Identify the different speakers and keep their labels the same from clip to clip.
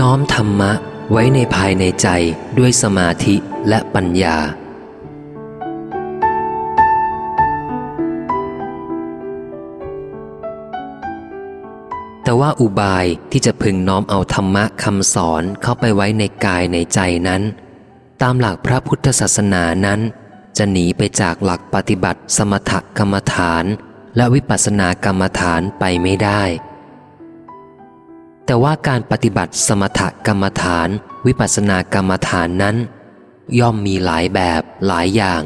Speaker 1: น้อมธรรมะไว้ในภายในใจด้วยสมาธิและปัญญา แต่ว่าอุบายที่จะพึงน้อมเอาธรรมะคำสอนเข้าไปไว้ในกายในใจนั้น ตามหลักพระพุทธศาสนานั้น จะหนีไปจากหลักปฏิบัติสมถกรรมฐาน และวิปัสสนากรรมฐานไปไม่ได้ แต่ว่าการปฏิบัติสมถกรรมฐาน วิปัสสนากรรมฐานนั้น ย่อมมีหลายแบบหลายอย่าง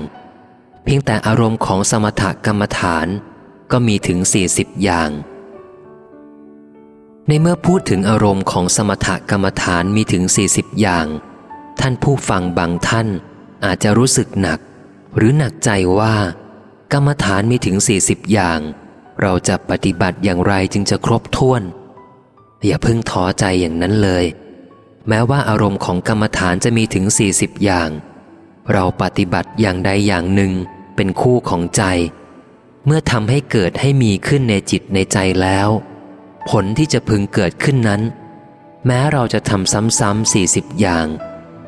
Speaker 1: เพียงแต่อารมณ์ของสมถกรรมฐานก็มีถึง 40 อย่าง ในเมื่อพูดถึงอารมณ์ของสมถกรรมฐานมีถึง 40 อย่าง ท่านผู้ฟังบางท่านอาจจะรู้สึกหนัก หรือหนักใจว่า กรรมฐานมีถึง 40 อย่าง เราจะปฏิบัติอย่างไรจึงจะครบถ้วน อย่าเพิ่งท้อใจอย่างนั้นเลย แม้ว่าอารมณ์ของกรรมฐานจะมีถึง 40 อย่าง เราปฏิบัติอย่างใดอย่างหนึ่งเป็นคู่ของใจ เมื่อทำให้เกิดให้มีขึ้นในจิตในใจแล้ว ผลที่จะพึงเกิดขึ้นนั้น แม้เราจะทำซ้ำๆ40 อย่าง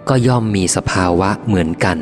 Speaker 1: ก็ย่อมมีสภาวะเหมือนกัน